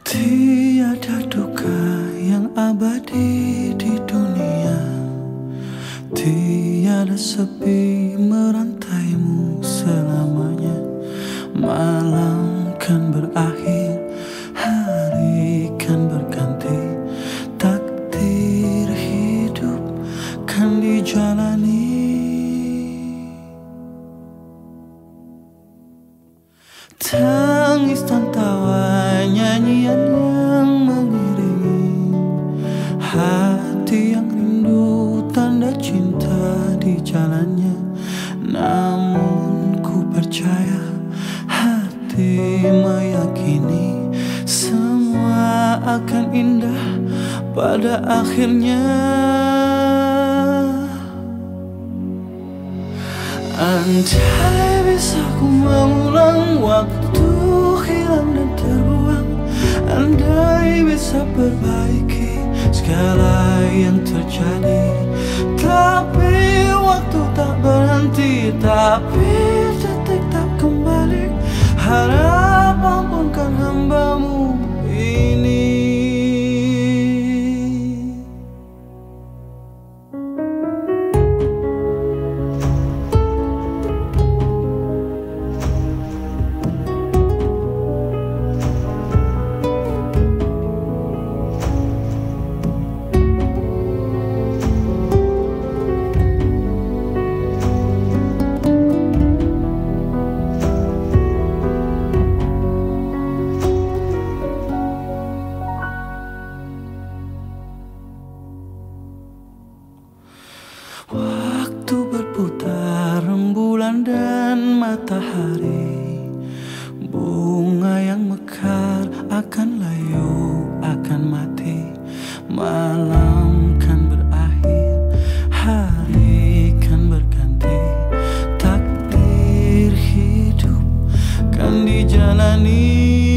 Tiada duka yang abadi di dunia. Tiada sepi merantaimu selamanya. Malam kan berakhir Hari kan berganti. Takdir hidup kan dijalani. Tangis dan meyakini Semua akan indah pada akhirnya. Andai bisa ku mengulang waktu hilang dan terbuang Andai bisa perbaiki segala yang terjadi. Tapi waktu tak berhenti Tapi detik tak kembali. Harap matahari. Bunga yang mekar akan layu, akan mati. Malam kan berakhir, hari kan berganti. Takdir hidup kan dijalani.